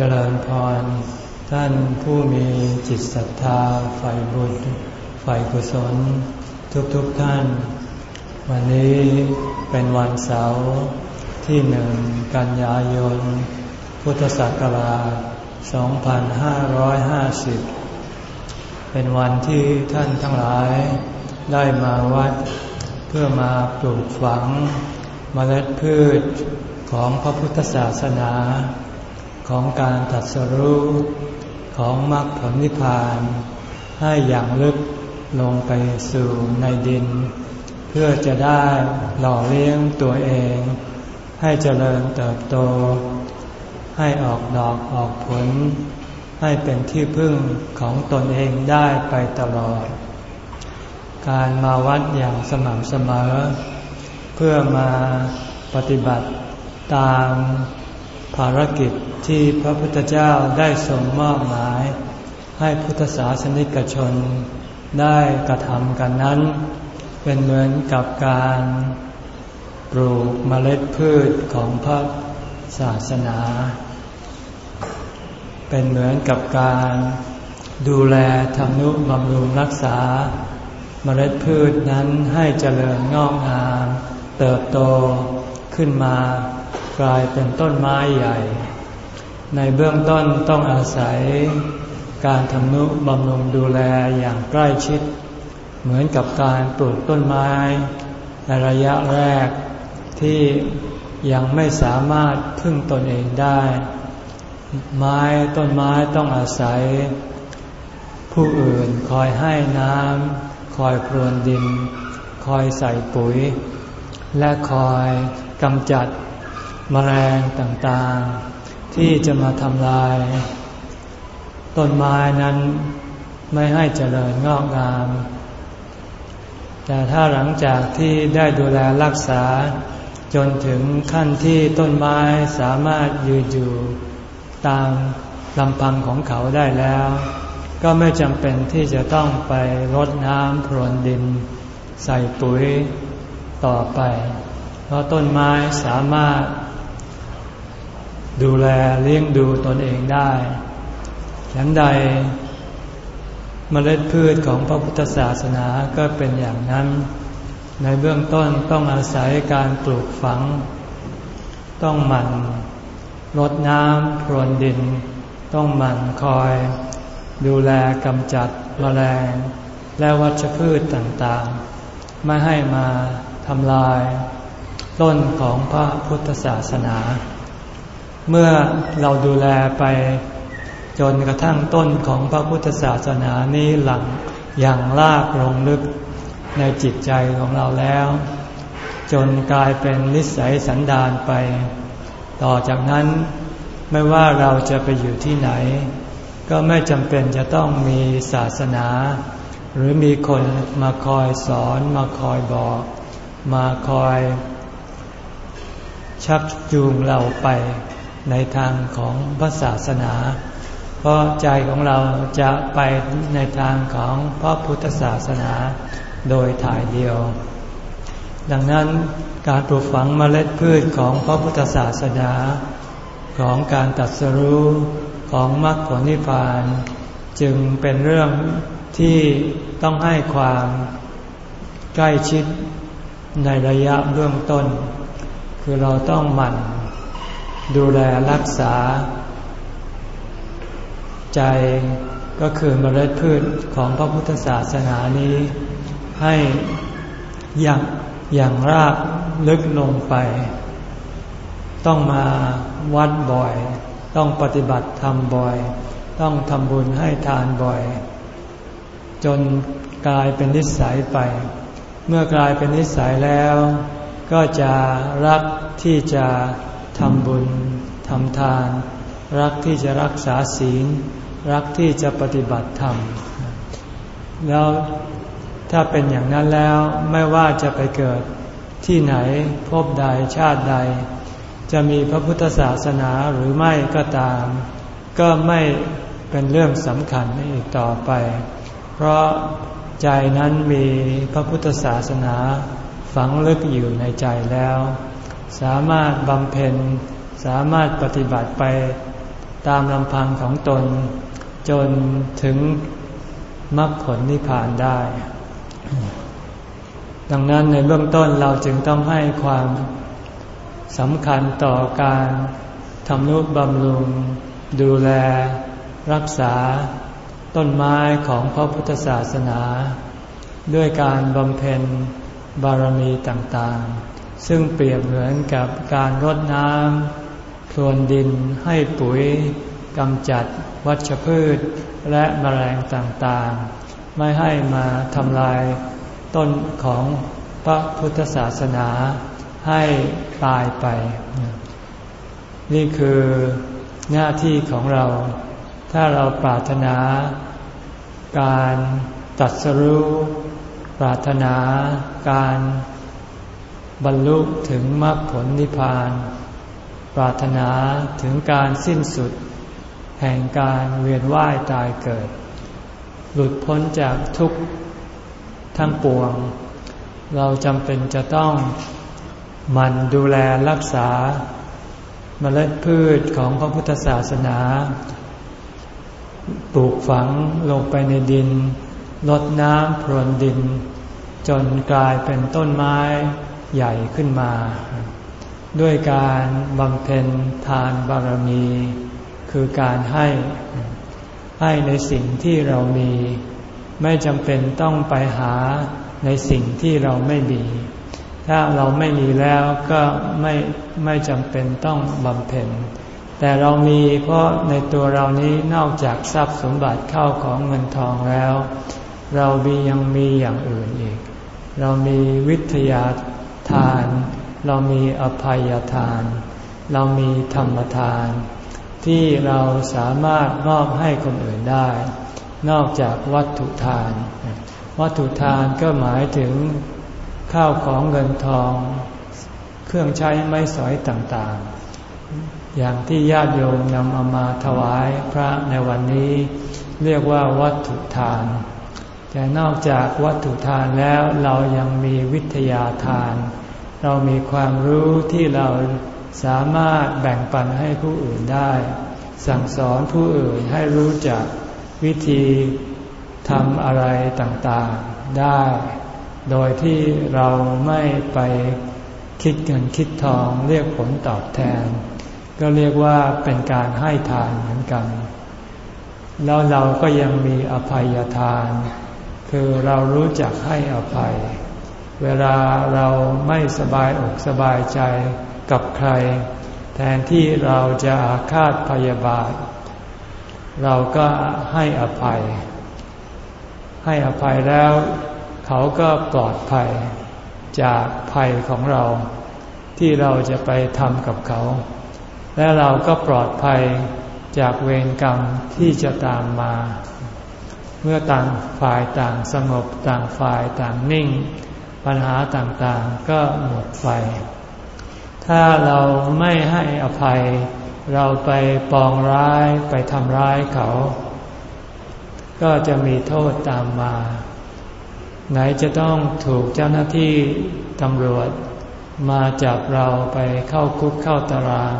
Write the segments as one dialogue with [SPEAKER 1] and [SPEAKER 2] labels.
[SPEAKER 1] จริญพร ท่านผู้มีจิตศรัทธาใฝ่บุญใฝ่กุศล ทุกๆทท่าน วันนี้เป็นวันเสาร์ที่หนึ่งกันยายน พุทธศักราช 2550 เป็นวันที่ท่านทั้งหลายได้มาวัด เพื่อมาปลูกฝังมเมล็ดพืชของพระพุทธศาสนา ของการตัดสรู้ของมรรคผลนิพพาน ให้อย่างลึกลงไปสู่ในดิน เพื่อจะได้หล่อเลี้ยงตัวเอง ให้เจริญเติบโต ให้ออกดอกออกผล ให้เป็นที่พึ่งของตนเองได้ไปตลอด การมาวัดอย่างสม่ำเสมอ เพื่อมาปฏิบัติตาม ภารกิจที่พระพุทธเจ้าได้ทรงมอบหมาย ให้พุทธศาสนิกชนได้กระทำกันนั้น เป็นเหมือนกับการปลูกเมล็ดพืชของพระศาสนา เป็นเหมือนกับการดูแลทำนุบำรุงรักษา เมล็ดพืชนั้นให้เจริญงอกงาม เติบโตขึ้นมา กลายเป็นต้นไม้ใหญ่ ในเบื้องต้นต้องอาศัยการทำนุบำรุงดูแลอย่างใกล้ชิด เหมือนกับการปลูกต้นไม้ ในระยะแรกที่ยังไม่สามารถพึ่งตนเองได้ ไม้ต้นไม้ต้องอาศัย ผู้อื่นคอยให้น้ำคอยพรวนดิน คอยใส่ปุ๋ย และคอยกำจัด มแมลงต่างๆ ที่จะมาทำลาย ต้นไม้นั้นไม่ให้เจริญงอกงาม แต่ถ้าหลังจากที่ได้ดูแลรักษา จนถึงขั้นที่ต้นไม้สามารถยืนอยู่ตามลำพังของเขาได้แล้ว ก็ไม่จำเป็นที่จะต้องไปรดน้ำพรวนดิน ใส่ปุ๋ยต่อไป เพราะต้นไม้สามารถ ดูแลเลี้ยงดูตนเองได้ฉันใดมเมล็ดพืชของพระพุทธศาสนาก็เป็นอย่างนั้น ในเบื้องต้นต้องอาศัยการปลูกฝัง ต้องหมั่นรดน้ำพรวนดิน ต้องหมั่นคอย ดูแลกำจัดมแมลง และวัชพืชต่างๆ ไม่ให้มาทำลาย ต้นของพระพุทธศาสนา เมื่อเราดูแลไปจนกระทั่งต้นของพระพุทธศาสนานี้หลังอย่างลากลงลึกในจิตใจของเราแล้ว จนกลายเป็นนิสัยสันดานไป ต่อจากนั้นไม่ว่าเราจะไปอยู่ที่ไหน ก็ไม่จำเป็นจะต้องมีศาสนา หรือมีคนมาคอยสอนมาคอยบอก มาคอย ชักจูงเราไป ในทางของพระศาสนา เพราะใจของเราจะไปในทางของพระพุทธศาสนาโดยถ่ายเดียว ดังนั้นการปลูกฝังเมล็ดพืชของพระพุทธศาสนา ของการตัดสรู้ของมรรคผลนิพพาน จึงเป็นเรื่องที่ต้องให้ความใกล้ชิดในระยะเบื้องต้น คือเราต้องหมั่น ดูแลรักษา ใจก็คือเมล็ดพืชของพระพุทธศาสนานี้ ให้อย่างอย่างรากลึกลงไป ต้องมาวัดบ่อย ต้องปฏิบัติทำบ่อย ต้องทำบุญให้ทานบ่อย จนกลายเป็นนิสัยไป เมื่อกลายเป็นนิสัยแล้ว ก็จะรักที่จะ ทำบุญทำทาน รักที่จะรักษาศีล รักที่จะปฏิบัติธรรม แล้วถ้าเป็นอย่างนั้นแล้วไม่ว่าจะไปเกิดที่ไหนพบใดชาติใด จะมีพระพุทธศาสนาหรือไม่ก็ตาม ก็ไม่เป็นเรื่องสำคัญอีกต่อไป เพราะใจนั้นมีพระพุทธศาสนาฝังลึกอยู่ในใจแล้ว สามารถบำเพ็ญสามารถปฏิบัติไปตามลำพังของตน จนถึงมรรคผลนิพพานได้ ดังนั้นในเบื้องต้นเราจึงต้องให้ความสำคัญต่อการทำนุบำรุง ดูแล รักษา ต้นไม้ของพระพุทธศาสนา ด้วยการบำเพ็ญบารมีต่างๆ ซึ่งเปรียบเหมือนกับการรดน้ำพรวนดินให้ปุ๋ยกำจัดวัชพืชและแมลงต่างๆ ไม่ให้มาทำลายต้นของพระพุทธศาสนาให้ตายไป นี่คือหน้าที่ของเรา ถ้าเราปรารถนา การตัดสรู้ปรารถนาการ บรรลุถึงมรรคผลนิพพาน ปรารถนาถึงการสิ้นสุด แห่งการเวียนว่ายตายเกิด หลุดพ้นจากทุกข์ทั้งปวง เราจำเป็นจะต้องมันดูแลรักษาเมล็ดพืชของพระพุทธศาสนา ปลูกฝังลงไปในดินลดน้ำพรวนดิน จนกลายเป็นต้นไม้ ใหญ่ขึ้นมา ด้วยการบำเพ็ญทานบารมี คือการให้ให้ในสิ่งที่เรามี ไม่จำเป็นต้องไปหาในสิ่งที่เราไม่มี ถ้าเราไม่มีแล้วก็ไม่ไม่จำเป็นต้องบำเพ็ญแต่เรามีเพราะในตัวเรานี้นอกจากทรัพย์สมบัติเข้าของเงินทองแล้ว เรามียังมีอย่างอื่นอีก เรามีวิทยา ทาน เรามีอภัยทาน เรามีธรรมทาน ที่เราสามารถมอบให้คนอื่นได้ นอกจากวัตถุทาน วัตถุทานก็หมายถึงข้าวของเงินทอง เครื่องใช้ไม้สอยต่างๆ อย่างที่ญาติโยมนำเอามาถวายพระในวันนี้ เรียกว่าวัตถุทาน แต่นอกจากวัตถุทานแล้วเรายังมีวิทยาทาน เรามีความรู้ที่เราสามารถแบ่งปันให้ผู้อื่นได้ สั่งสอนผู้อื่นให้รู้จักวิธีทำอะไรต่างๆได้ โดยที่เราไม่ไปคิดเงินคิดทองเรียกผลตอบแทน ก็เรียกว่าเป็นการให้ทานเหมือนกัน แล้วเราก็ยังมีอภัยทาน คือเรารู้จักให้อภัย เวลาเราไม่สบายอกสบายใจกับใคร แทนที่เราจะอาฆาตพยาบาท เราก็ให้อภัย ให้อภัยแล้ว เขาก็ปลอดภัยจากภัยของเรา ที่เราจะไปทำกับเขา และเราก็ปลอดภัยจากเวรกรรมที่จะตามมา เมื่อต่างฝ่ายต่างสงบต่างฝ่ายต่างนิ่ง ปัญหาต่างๆก็หมดไป ถ้าเราไม่ให้อภัย เราไปปองร้ายไปทำร้ายเขา ก็จะมีโทษตามมา ไหนจะต้องถูกเจ้าหน้าที่ตำรวจ มาจับเราไปเข้าคุกเข้าตาราง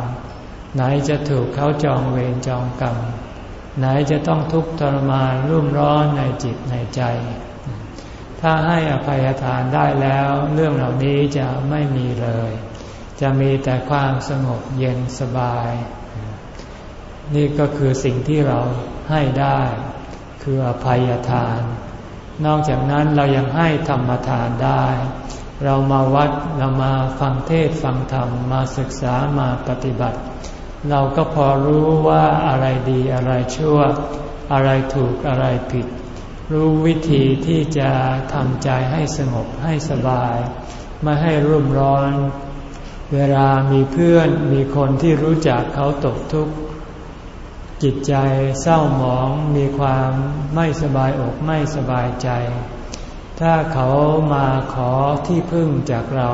[SPEAKER 1] ไหนจะถูกเขาจองเวรจองกรรม ไหนจะต้องทุกข์ทรมานรุ่มร้อนในจิตในใจ ถ้าให้อภัยทานได้แล้วเรื่องเหล่านี้จะไม่มีเลย จะมีแต่ความสงบเย็นสบาย นี่ก็คือสิ่งที่เราให้ได้ คืออภัยทาน นอกจากนั้นเรายังให้ธรรมทานได้ เรามาวัดเรามาฟังเทศฟังธรรมมาศึกษามาปฏิบัติ เราก็พอรู้ว่าอะไรดีอะไรชั่ว อะไรถูกอะไรผิด รู้วิธีที่จะทำใจให้สงบให้สบาย ไม่ให้รุ่มร้อน เวลามีเพื่อนมีคนที่รู้จักเขาตกทุกข์จิตใจเศร้าหมองมีความไม่สบายอกไม่สบายใจ ถ้าเขามาขอที่พึ่งจากเรา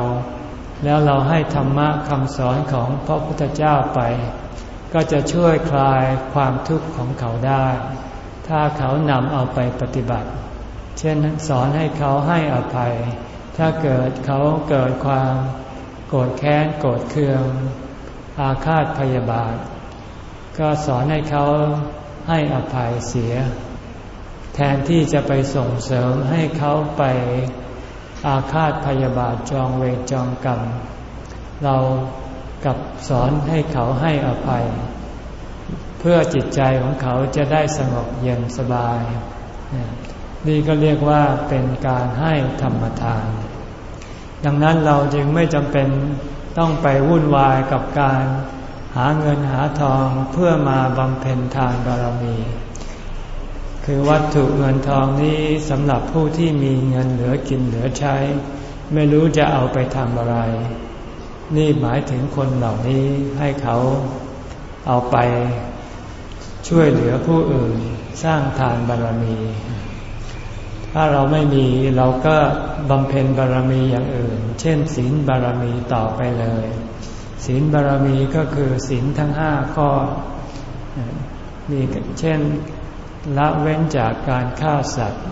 [SPEAKER 1] แล้วเราให้ธรรมะคำสอนของพระพุทธเจ้าไป ก็จะช่วยคลายความทุกข์ของเขาได้ ถ้าเขานำเอาไปปฏิบัติ เช่นสอนให้เขาให้อภัย ถ้าเกิดเขาเกิดความโกรธแค้นโกรธเคือง อาฆาตพยาบาท ก็สอนให้เขาให้อภัยเสีย แทนที่จะไปส่งเสริมให้เขาไป อาฆาตพยาบาทจองเวรจองกรรม เรากับสอนให้เขาให้อภัย เพื่อจิตใจของเขาจะได้สงบเย็นสบาย นี่ก็เรียกว่าเป็นการให้ธรรมทาน ดังนั้นเราจึงไม่จำเป็นต้องไปวุ่นวายกับการหาเงินหาทองเพื่อมาบำเพ็ญทานบารมี คือวัตถุเงินทองนี้สำหรับผู้ที่มีเงินเหลือกินเหลือใช้ ไม่รู้จะเอาไปทำอะไร นี่หมายถึงคนเหล่านี้ให้เขาเอาไปช่วยเหลือผู้อื่นสร้างทานบารมี ถ้าเราไม่มีเราก็บำเพ็ญบารมีอย่างอื่น เช่น ศีลบารมีต่อไปเลย ศีลบารมีก็คือศีลทั้งห้าข้อมีเช่น ละเว้นจากการฆ่าสัตว์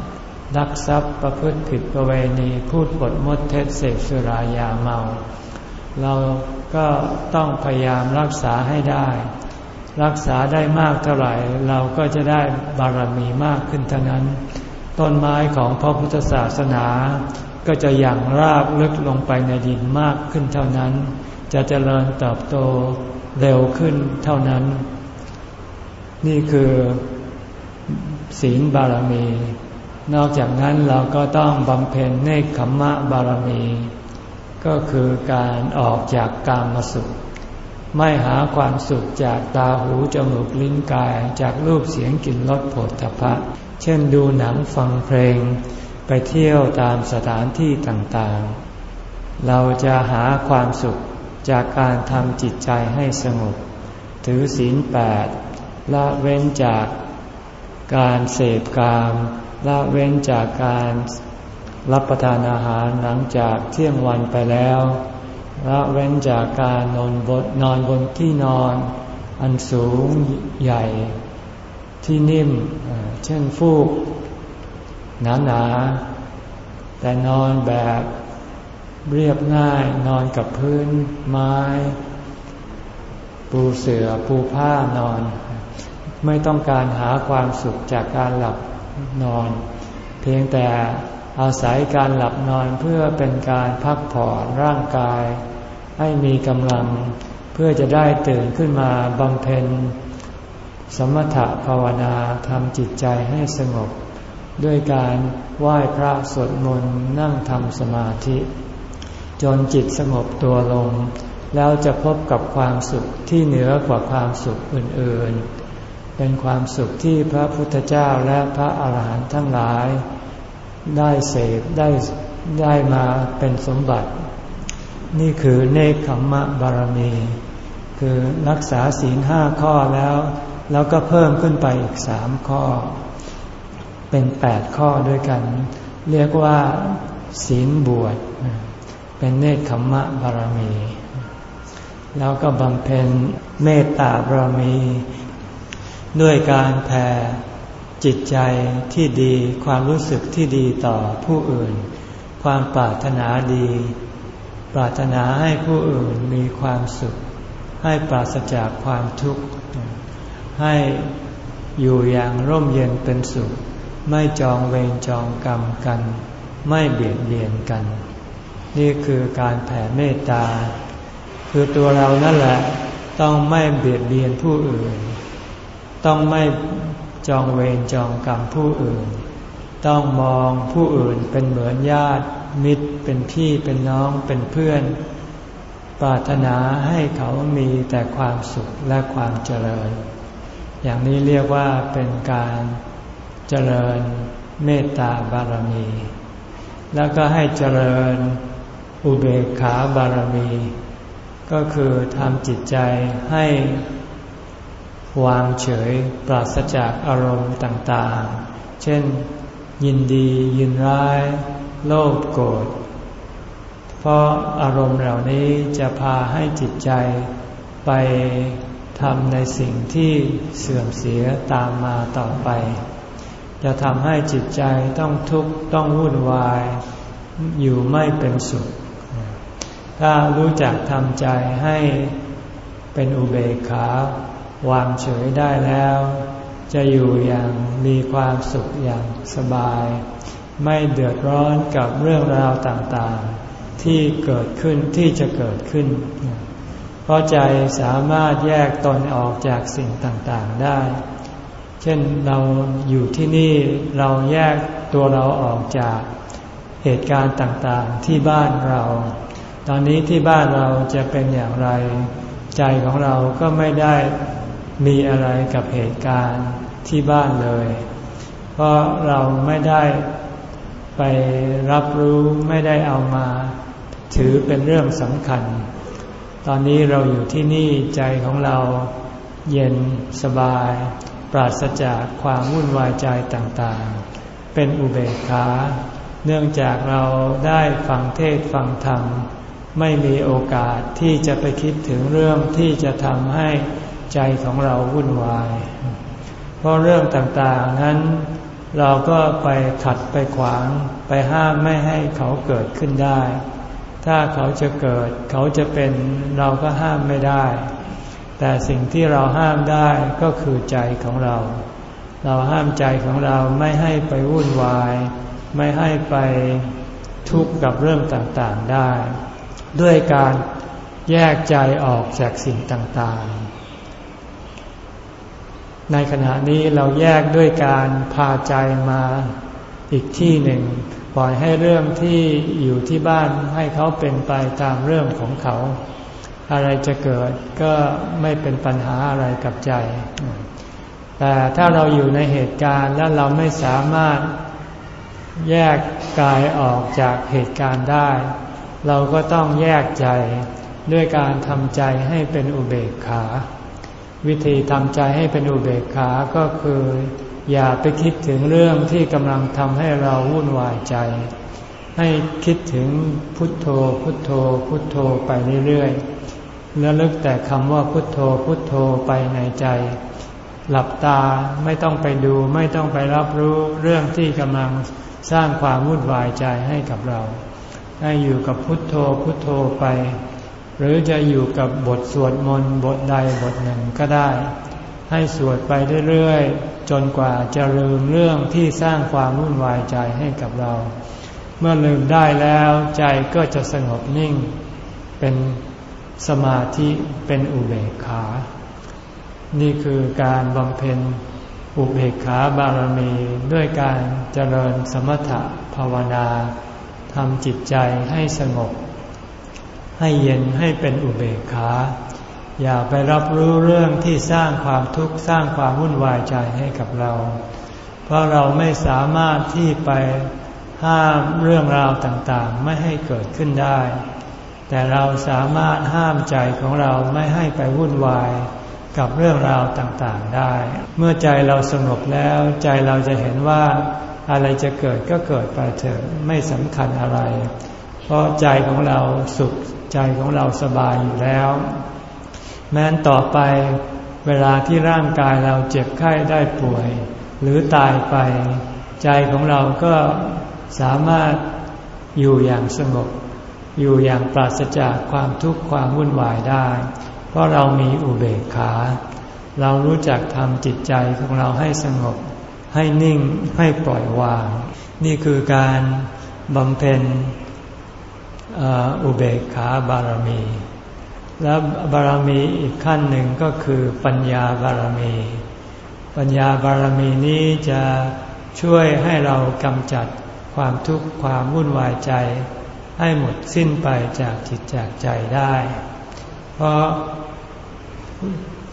[SPEAKER 1] ลักทรัพย์ประพฤติผิดประเวณีพูดปดมดเท็จเสพสุรายาเมา เราก็ต้องพยายามรักษาให้ได้ รักษาได้มากเท่าไหร่ เราก็จะได้บารมีมากขึ้นเท่านั้น ต้นไม้ของพระพุทธศาสนา ก็จะอย่างรากลึกลงไปในดินมากขึ้นเท่านั้น จะเจริญเติบโตเร็วขึ้นเท่านั้น นี่คือ ศีลบารมี นอกจากนั้นเราก็ต้องบำเพ็ญเนคขมมะบารมี ก็คือการออกจากกามสุข ไม่หาความสุขจากตาหูจมูกลิ้นกายจากรูปเสียงกลิ่นรสผลทพะ เช่นดูหนังฟังเพลง ไปเที่ยวตามสถานที่ต่างๆ เราจะหาความสุขจากการทำจิตใจให้สงบ ถือศีลแปดละเว้นจาก การเสพกามละเว้นจากการรับประทานอาหารหลังจากเที่ยงวันไปแล้วละเว้นจากการนอนบนนอนบนที่นอน อันสูงใหญ่ที่นิ่ม เช่นฟูกหนาหนาแต่นอนแบบเรียบง่ายนอนกับพื้นไม้ ปูเสือปูผ้านอน ไม่ต้องการหาความสุขจากการหลับนอน เพียงแต่อาศัยการหลับนอนเพื่อเป็นการพักผ่อนร่างกาย ให้มีกำลังเพื่อจะได้ตื่นขึ้นมาบำเพ็ญ สมถะภาวนาทำจิตใจให้สงบ ด้วยการไหว้พระสวดมนต์นั่งทำสมาธิ จนจิตสงบตัวลง แล้วจะพบกับความสุขที่เหนือกว่าความสุขอื่นๆ เป็นความสุขที่พระพุทธเจ้าและพระอาหารหันต์ทั้งหลาย ได้เสพได้ได้มาเป็นสมบัติ นี่คือเนคขมมะบารมี คือรักษาศีลห้าข้อแล้ว แล้วก็เพิ่มขึ้นไปอีกสามข้อ เป็นแปดข้อด้วยกัน เรียกว่าศีลบวชเป็นเนคขมมะบารมี แล้วก็บำเพ็ญเมตตาบารมี ด้วยการแผ่จิตใจที่ดี ความรู้สึกที่ดีต่อผู้อื่น ความปรารถนาดี ปรารถนาให้ผู้อื่นมีความสุข ให้ปราศจากความทุกข์ ให้อยู่อย่างร่มเย็นเป็นสุข ไม่จองเวรจองกรรมกัน ไม่เบียดเบียนกัน นี่คือการแผ่เมตตา คือตัวเรานั่นแหละต้องไม่เบียดเบียนผู้อื่น ต้องไม่จองเวรจองกรรมผู้อื่น ต้องมองผู้อื่นเป็นเหมือนญาติมิตรเป็นพี่เป็นน้องเป็นเพื่อน ปรารถนาให้เขามีแต่ความสุขและความเจริญ อย่างนี้เรียกว่าเป็นการเจริญเมตตาบารมี แล้วก็ให้เจริญอุเบกขาบารมี ก็คือทำจิตใจให้ วางเฉยปราศจากอารมณ์ต่างๆ เช่น ยินดียินร้าย โลภโกรธ เพราะอารมณ์เหล่านี้จะพาให้จิตใจไปทำในสิ่งที่เสื่อมเสียตามมาต่อไป จะทำให้จิตใจต้องทุกข์ต้องวุ่นวาย อยู่ไม่เป็นสุข ถ้ารู้จักทำใจให้เป็นอุเบกขา วางเฉยได้แล้ว จะอยู่อย่างมีความสุขอย่างสบาย ไม่เดือดร้อนกับเรื่องราวต่างๆ ที่เกิดขึ้นที่จะเกิดขึ้น เพราะใจสามารถแยกตนออกจากสิ่งต่างๆได้ เช่นเราอยู่ที่นี่เราแยกตัวเราออกจากเหตุการณ์ต่างๆที่บ้านเรา ตอนนี้ที่บ้านเราจะเป็นอย่างไร ใจของเราก็ไม่ได้ มีอะไรกับเหตุการณ์ที่บ้านเลย เพราะเราไม่ได้ไปรับรู้ไม่ได้เอามา ถือเป็นเรื่องสำคัญ ตอนนี้เราอยู่ที่นี่ใจของเราเย็นสบาย ปราศจากความวุ่นวายใจต่างๆ เป็นอุเบกขาเนื่องจากเราได้ฟังเทศฟังธรรม ไม่มีโอกาสที่จะไปคิดถึงเรื่องที่จะทำให้ ใจของเราวุ่นวาย เพราะเรื่องต่างๆนั้นเราก็ไปขัดไปขวางไปห้ามไม่ให้เขาเกิดขึ้นได้ ถ้าเขาจะเกิด เขาจะเป็นเราก็ห้ามไม่ได้ แต่สิ่งที่เราห้ามได้ก็คือใจของเรา เราห้ามใจของเราไม่ให้ไปวุ่นวาย ไม่ให้ไปทุกข์กับเรื่องต่างๆได้ ด้วยการแยกใจออกจากสิ่งต่างๆ ในขณะนี้เราแยกด้วยการพาใจมาอีกที่หนึ่ง ปล่อยให้เรื่องที่อยู่ที่บ้านให้เขาเป็นไปตามเรื่องของเขา อะไรจะเกิดก็ไม่เป็นปัญหาอะไรกับใจ แต่ถ้าเราอยู่ในเหตุการณ์และเราไม่สามารถแยกกายออกจากเหตุการณ์ได้ เราก็ต้องแยกใจด้วยการทำใจให้เป็นอุเบกขา วิธีทำใจให้เป็นอุเบกขาก็คือ อย่าไปคิดถึงเรื่องที่กำลังทำให้เราวุ่นวายใจ ให้คิดถึงพุทโธ พุทโธ พุทโธไปเรื่อยๆแล้วลึกแต่คำว่าพุทโธ พุทโธไปในใจ หลับตาไม่ต้องไปดูไม่ต้องไปรับรู้เรื่องที่กำลังสร้างความวุ่นวายใจให้กับเรา ให้อยู่กับพุทโธพุทโธไป หรือจะอยู่กับบทสวดมนต์บทใดบทหนึ่งก็ได้ ให้สวดไปเรื่อยๆ จนกว่าจะลืมเรื่องที่สร้างความวุ่นวายใจให้กับเรา เมื่อลืมได้แล้วใจก็จะสงบนิ่ง เป็นสมาธิเป็นอุเบกขา นี่คือการบำเพ็ญอุเบกขาบารมีด้วยการเจริญสมถะภาวนาทำจิตใจให้สงบ ให้เย็นให้เป็นอุเบกขา อย่าไปรับรู้เรื่องที่สร้างความทุกข์สร้างความวุ่นวายใจให้กับเรา เพราะเราไม่สามารถที่ไปห้ามเรื่องราวต่างๆ ไม่ให้เกิดขึ้นได้ แต่เราสามารถห้ามใจของเราไม่ให้ไปวุ่นวายกับเรื่องราวต่างๆได้ เมื่อใจเราสงบแล้วใจเราจะเห็นว่าอะไรจะเกิดก็เกิดไปเถอะไม่สำคัญอะไร เพราะใจของเราสุข ใจของเราสบายอยู่แล้ว แม้นต่อไปเวลาที่ร่างกายเราเจ็บไข้ได้ป่วย หรือตายไป ใจของเราก็สามารถอยู่อย่างสงบ อยู่อย่างปราศจากความทุกข์ความวุ่นวายได้ เพราะเรามีอุเบกขา เรารู้จักทำจิตใจของเราให้สงบ ให้นิ่งให้ปล่อยวาง นี่คือการบำเพ็ญ อุเบกขาบารมี และบารมีอีกขั้นหนึ่งก็คือปัญญาบารมี ปัญญาบารมีนี้จะช่วยให้เรากำจัดความทุกข์ความวุ่นวายใจ ให้หมดสิ้นไปจากจิตจากใจได้ เพราะ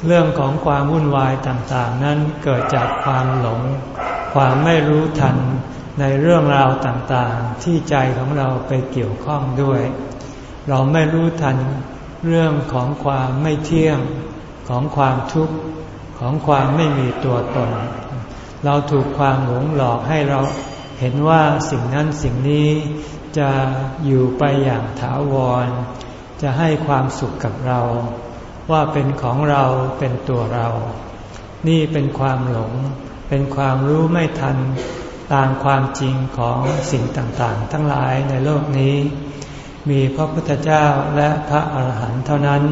[SPEAKER 1] เรื่องของความวุ่นวายต่างๆ นั้นเกิดจากความหลง ความไม่รู้ทัน ในเรื่องราวต่างๆ ที่ใจของเราไปเกี่ยวข้องด้วย เราไม่รู้ทันเรื่องของความไม่เที่ยงของความทุกข์ของความไม่มีตัวตน เราถูกความหลงหลอกให้เราเห็นว่าสิ่งนั้นสิ่งนี้จะอยู่ไปอย่างถาวร จะให้ความสุขกับเรา ว่าเป็นของเราเป็นตัวเรา นี่เป็นความหลง เป็นความรู้ไม่ทัน ตามความจริงของสิ่งต่างๆ ทั้งหลายในโลกนี้ มีพระพุทธเจ้าและพระอาหารหันต์เท่านั้น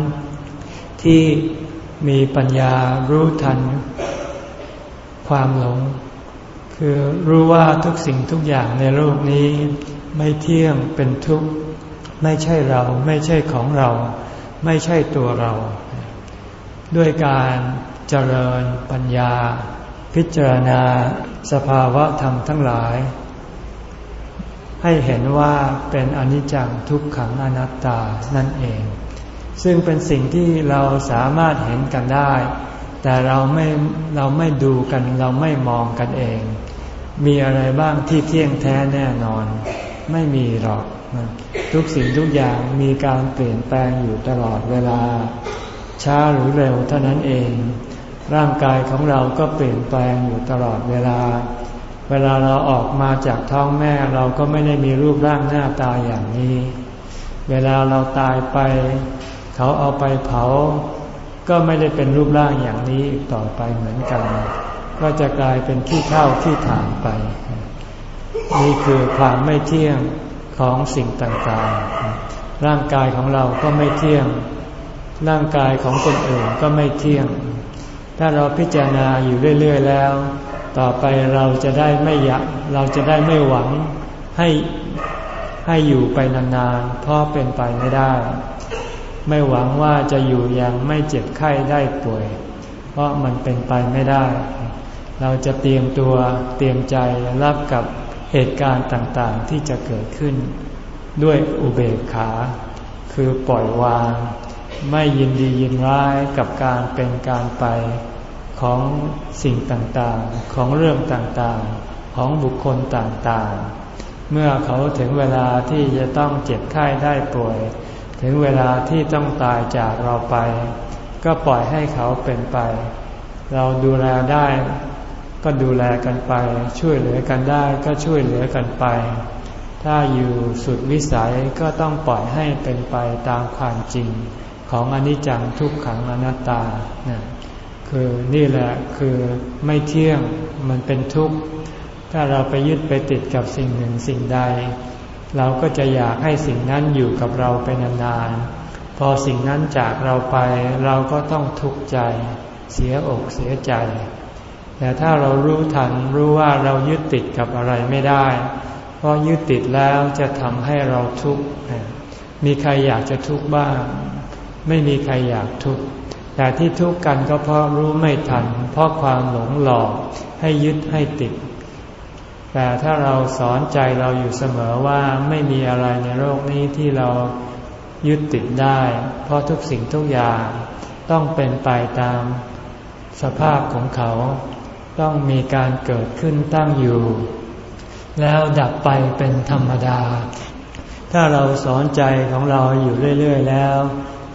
[SPEAKER 1] ที่มีปัญญารู้ทัน ความหลง คือรู้ว่าทุกสิ่งทุกอย่างในโลกนี้ ไม่เที่ยงเป็นทุกข์ไม่ใช่เราไม่ใช่ของเรา ไม่ใช่ตัวเรา ด้วยการเจริญปัญญา พิจารณาสภาวะธรรมทั้งหลาย ให้เห็นว่าเป็นอนิจจังทุกขังอนัตตานั่นเอง ซึ่งเป็นสิ่งที่เราสามารถเห็นกันได้ แต่เราไม่เราไม่ดูกันเราไม่มองกันเอง มีอะไรบ้างที่เที่ยงแท้แน่นอน ไม่มีหรอก ทุกสิ่งทุกอย่างมีการเปลี่ยนแปลงอยู่ตลอดเวลา ช้าหรือเร็วเท่านั้นเอง ร่างกายของเราก็เปลี่ยนแปลงอยู่ตลอดเวลา เวลาเราออกมาจากท้องแม่เราก็ไม่ได้มีรูปร่างหน้าตาอย่างนี้ เวลาเราตายไป เขาเอาไปเผา ก็ไม่ได้เป็นรูปร่างอย่างนี้ต่อไปเหมือนกัน ก็จะกลายเป็นขี้เท่าขี้ถ่านไป นี่คือความไม่เที่ยงของสิ่งต่างๆ ร่างกายของเราก็ไม่เที่ยง ร่างกายของคนอื่นก็ไม่เที่ยง ถ้าเราพิจารณาอยู่เรื่อย ๆ แล้ว ต่อไปเราจะได้ไม่อยักเราจะได้ไม่หวังให้ให้อยู่ไปนานๆเพราะเป็นไปไม่ได้ ไม่หวังว่าจะอยู่อย่างไม่เจ็บไข้ได้ป่วย เพราะมันเป็นไปไม่ได้ เราจะเตรียมตัวเตรียมใจรับกับเหตุการณ์ต่างๆที่จะเกิดขึ้น ด้วยอุเบกขา คือปล่อยวาง ไม่ยินดียินร้ายกับการเป็นการไป ของสิ่งต่างๆ ของเรื่องต่างๆ ของบุคคลต่างๆ เมื่อเขาถึงเวลาที่จะต้องเจ็บไข้ได้ป่วย ถึงเวลาที่ต้องตายจากเราไป ก็ปล่อยให้เขาเป็นไป เราดูแลได้ ก็ดูแลกันไป ช่วยเหลือกันได้ก็ช่วยเหลือกันไป ถ้าอยู่สุดวิสัยก็ต้องปล่อยให้เป็นไปตามความจริง ของอนิจจังทุกขังอนัตตานะ คือนี่แหละคือไม่เที่ยงมันเป็นทุกข์ ถ้าเราไปยึดไปติดกับสิ่งหนึ่งสิ่งใด เราก็จะอยากให้สิ่งนั้นอยู่กับเราไปนานๆ พอสิ่งนั้นจากเราไปเราก็ต้องทุกข์ใจ เสียอกเสียใจ แต่ถ้าเรารู้ทันรู้ว่าเรายึดติดกับอะไรไม่ได้ เพราะยึดติดแล้วจะทำให้เราทุกข์ มีใครอยากจะทุกข์บ้าง ไม่มีใครอยากทุกข์ แต่ที่ทุกข์กันก็เพราะรู้ไม่ทัน เพราะความหลงหลอกให้ยึดให้ติด แต่ถ้าเราสอนใจเราอยู่เสมอว่าไม่มีอะไรในโลกนี้ที่เรายึดติดได้ เพราะทุกสิ่งทุกอย่างต้องเป็นไปตามสภาพของเขา ต้องมีการเกิดขึ้นตั้งอยู่ แล้วดับไปเป็นธรรมดา ถ้าเราสอนใจของเราอยู่เรื่อย ๆ แล้ว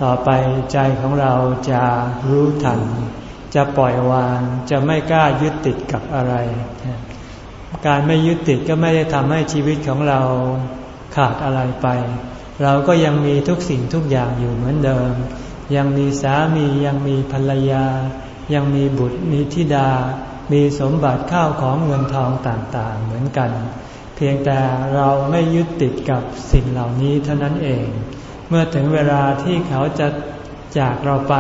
[SPEAKER 1] ต่อไปใจของเราจะรู้ทัน จะปล่อยวางจะไม่กล้ายึดติดกับอะไร การไม่ยึดติดก็ไม่ได้ทำให้ชีวิตของเราขาดอะไรไป เราก็ยังมีทุกสิ่งทุกอย่างอยู่เหมือนเดิม ยังมีสามียังมีภรรยา ยังมีบุตรมีธิดา มีสมบัติข้าวของเงินทองต่างๆ เหมือนกัน เพียงแต่เราไม่ยึดติดกับสิ่งเหล่านี้เท่านั้นเอง เมื่อถึงเวลาที่เขาจะจากเราไป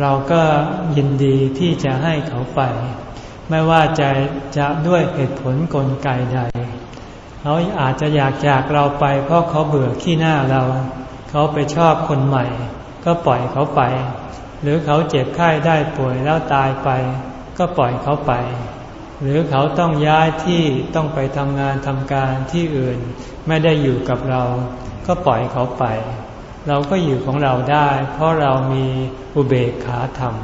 [SPEAKER 1] เราก็ยินดีที่จะให้เขาไป ไม่ว่าจะจะด้วยเหตุผลกลไกใด เขาอาจจะอยากจากเราไป เพราะเขาเบื่อขี้หน้าเรา เขาไปชอบคนใหม่ ก็ปล่อยเขาไป หรือเขาเจ็บไข้ได้ป่วยแล้วตายไป ก็ปล่อยเขาไป หรือเขาต้องย้ายที่ต้องไปทำงานทำการที่อื่น ไม่ได้อยู่กับเรา ก็ปล่อยเขาไป เราก็อยู่ของเราได้ เพราะเรามีอุเบกขาธรรม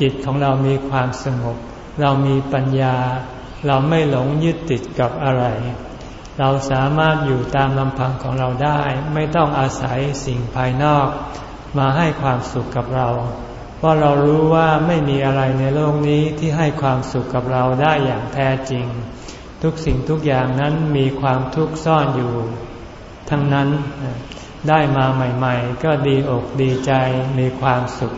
[SPEAKER 1] จิตของเรามีความสงบ เรามีปัญญา เราไม่หลงยึดติดกับอะไร เราสามารถอยู่ตามลำพังของเราได้ ไม่ต้องอาศัยสิ่งภายนอก มาให้ความสุขกับเราเพราะเรารู้ว่าไม่มีอะไรในโลกนี้ที่ให้ความสุขกับเราได้อย่างแท้จริง ทุกสิ่งทุกอย่างนั้นมีความทุกข์ซ่อนอยู่ ทั้งนั้นได้มาใหม่ ๆ ก็ดีอกดีใจมีความสุข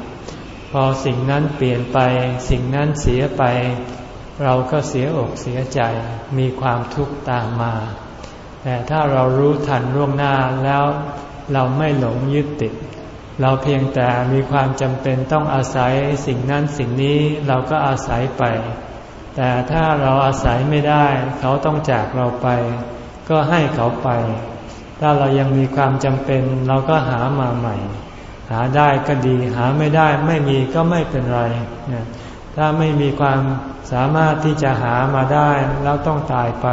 [SPEAKER 1] พอสิ่งนั้นเปลี่ยนไป สิ่งนั้นเสียไป เราก็เสียอกเสียใจ มีความทุกข์ตามมา แต่ถ้าเรารู้ทันล่วงหน้าแล้วเราไม่หลงยึดติด เราเพียงแต่มีความจำเป็นต้องอาศัยสิ่งนั้นสิ่งนี้เราก็อาศัยไป แต่ถ้าเราอาศัยไม่ได้ เขาต้องจากเราไป ก็ให้เขาไป ถ้าเรายังมีความจำเป็น เราก็หามาใหม่ หาได้ก็ดี หาไม่ได้ไม่มีก็ไม่เป็นไร ถ้าไม่มีความสามารถที่จะหามาได้แล้วต้องตายไป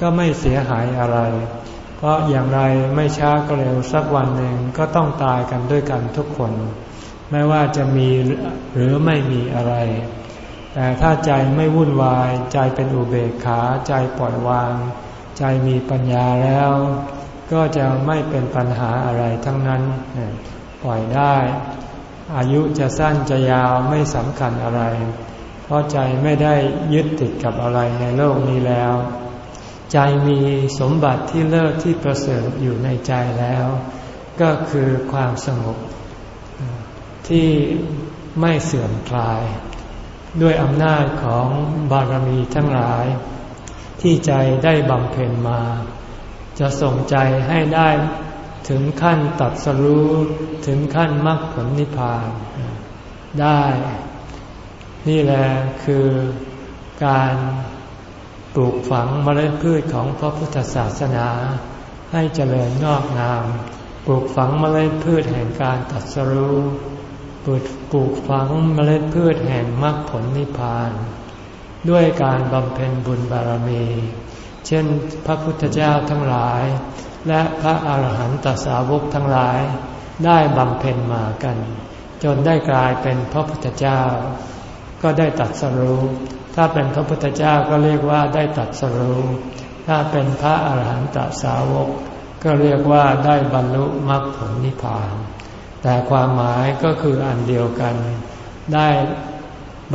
[SPEAKER 1] ก็ไม่เสียหายอะไร เพราะอย่างไรไม่ช้าก็เร็วสักวันหนึ่งก็ต้องตายกันด้วยกันทุกคน ไม่ว่าจะมีหรือไม่มีอะไร แต่ถ้าใจไม่วุ่นวาย ใจเป็นอุเบกขา ใจปล่อยวาง ใจมีปัญญาแล้ว ก็จะไม่เป็นปัญหาอะไรทั้งนั้น ปล่อยได้ อายุจะสั้นจะยาวไม่สำคัญอะไร เพราะใจไม่ได้ยึดติดกับอะไรในโลกนี้แล้ว ใจมีสมบัติที่เลิศที่ประเสริฐอยู่ในใจแล้ว ก็คือความสงบที่ไม่เสื่อมคลาย ด้วยอำนาจของบารมีทั้งหลาย ที่ใจได้บำเพ็ญมา จะส่งใจให้ได้ถึงขั้นตัดสรู้ถึงขั้นมรรคผลนิพพานได้ นี่แหละคือการปลูกฝังเมล็ดพืชของพระพุทธศาสนา ให้เจริญงอกงาม ปลูกฝังเมล็ดพืชแห่งการตัดสรู้ปลูก ปลูกฝังเมล็ดพืชแห่งมรรคผลนิพพาน ด้วยการบำเพ็ญบุญบารมี เช่นพระพุทธเจ้าทั้งหลาย และพระอาหารหันตสาวกทั้งหลายได้บำเพ็ญมากัน จนได้กลายเป็นพระพุทธเจ้า ก็ได้ตัดสรู้ถ้าเป็นพระพุทธเจ้าก็เรียกว่าได้ตัดสรู้ถ้าเป็นพระอาหารหันตสาวก ก็เรียกว่าได้บรรลุมรรคผลนิพพาน แต่ความหมายก็คืออันเดียวกัน ได้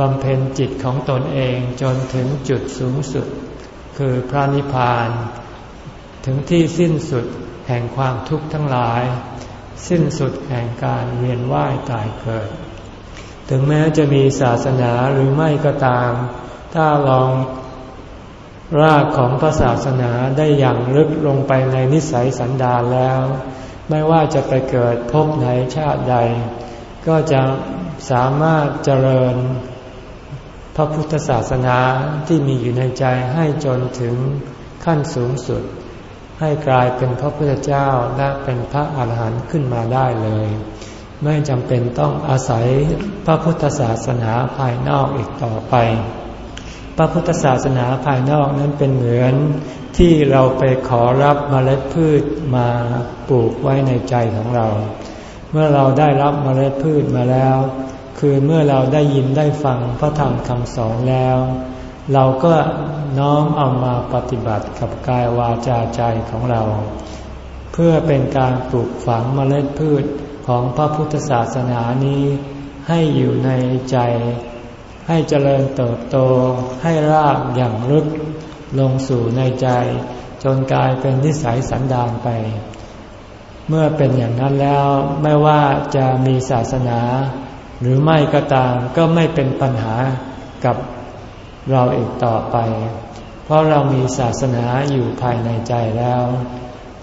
[SPEAKER 1] บำเพ็ญจิตของตนเองจนถึงจุดสูงสุด คือพระนิพพาน ถึงที่สิ้นสุดแห่งความทุกข์ทั้งหลาย สิ้นสุดแห่งการเวียนว่ายตายเกิด ถึงแม้จะมีศาสนาหรือไม่ก็ตาม ถ้าลองรากของพระศาสนาได้อย่างลึกลงไปในนิสัยสันดานแล้ว ไม่ว่าจะไปเกิดพบไหนชาติใด ก็จะสามารถเจริญพระพุทธศาสนาที่มีอยู่ในใจให้จนถึงขั้นสูงสุด ให้กลายเป็นพระพุทธเจ้าและเป็นพระอาหารหันต์ขึ้นมาได้เลย ไม่จำเป็นต้องอาศัยพระพุทธศาสนาภายนอกอีกต่อไป ระพุทธศาสนาภายนอกนั้นเป็นเหมือนที่เราไปขอรับเมล็ดพืชมาปลูกไว้ในใจของเรา เมื่อเราได้รับเมล็ดพืชมาแล้ว คือเมื่อเราได้ยินได้ฟังพระธรรมคำสอนแล้ว เราก็น้อมเอามาปฏิบัติกับกายวาจาใจของเรา เพื่อเป็นการปลูกฝังเมล็ดพืชของพระพุทธศาสนานี้ให้อยู่ในใจ ให้เจริญเติบโตให้รากอย่างลึกลงสู่ในใจ จนกลายเป็นนิสัยสันดานไป เมื่อเป็นอย่างนั้นแล้วไม่ว่าจะมีศาสนา หรือไม่ก็ตามก็ไม่เป็นปัญหากับเราอีกต่อไป เพราะเรามีศาสนาอยู่ภายในใจแล้ว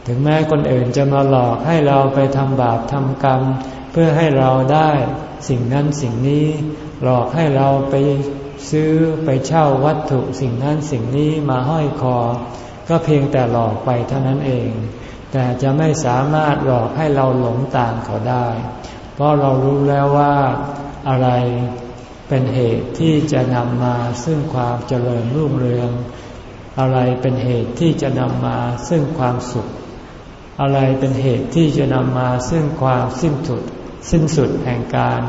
[SPEAKER 1] ถึงแม้คนอื่นจะมาหลอกให้เราไปทำบาปทำกรรม เพื่อให้เราได้สิ่งนั้นสิ่งนี้ หลอกให้เราไปซื้อไปเช่าวัตถุสิ่งนั้นสิ่งนี้มาห้อยคอ ก็เพียงแต่หลอกไปเท่านั้นเอง แต่จะไม่สามารถหลอกให้เราหลงตามเขาได้ เพราะเรารู้แล้วว่าอะไรเป็นเหตุที่จะนำมาซึ่งความเจริญรุ่งเรือง อะไรเป็นเหตุที่จะนำมาซึ่งความสุข อะไรเป็นเหตุที่จะนำมาซึ่งความสิ้นสุด สิ้นสุดแห่งการ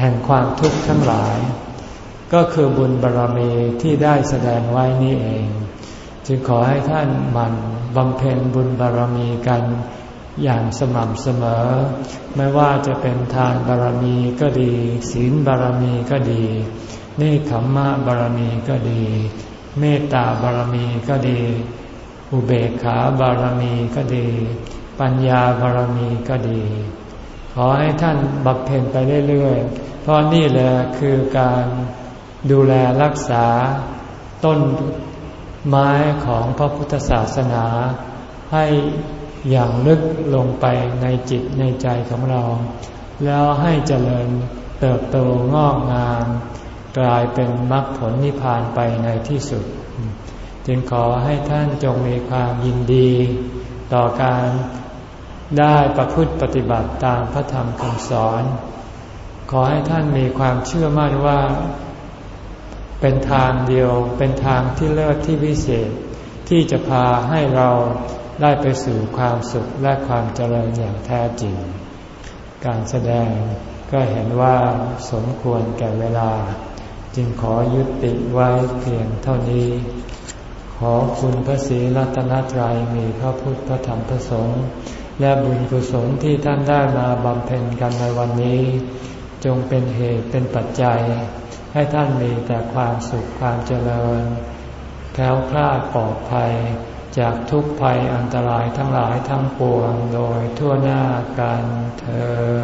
[SPEAKER 1] แห่งความทุกข์ทั้งหลาย ก็คือบุญบารรมีที่ได้แสดงไว้นี่เอง จึงขอให้ท่านมันบำเพ็ญบุญบารรมีกันอย่างสม่ำเสมอ ไม่ว่าจะเป็นทานบารรมีก็ดี ศีลบารรมีก็ดีเนคขมมะบารรมีก็ดี เมตตาบารรมีก็ดี อุเบกขาบารรมีก็ดี ปัญญาบารรมีก็ดี ขอให้ท่านบำเพ็ญไปเรื่อยๆ เพราะนี่แหละคือการดูแลรักษาต้นไม้ของพระพุทธศาสนา ให้อย่างลึกลงไปในจิตในใจของเรา แล้วให้เจริญเติบโตงอกงาม กลายเป็นมรรคผลนิพพานไปในที่สุด จึงขอให้ท่านจงมีความยินดี ต่อการ ได้ประพฤติปฏิบัติตามพระธรรมคำสอน ขอให้ท่านมีความเชื่อมั่นว่า เป็นทางเดียวเป็นทางที่เลิศที่วิเศษ ที่จะพาให้เราได้ไปสู่ความสุขและความเจริญอย่างแท้จริง การแสดงก็เห็นว่าสมควรแก่เวลา จึงขอยุติไว้เพียงเท่านี้ ขอคุณพระศรีรัตนตรัยมีพระพุทธพระธรรมพระสงฆ์ และบุญกุศลที่ท่านได้มาบำเพ็ญกันในวันนี้ จงเป็นเหตุเป็นปัจจัย ให้ท่านมีแต่ความสุขความเจริญแคล้วคลาดปลอดภัย จากทุกภัยอันตรายทั้งหลายทั้งปวงโดยทั่วหน้ากันเธอ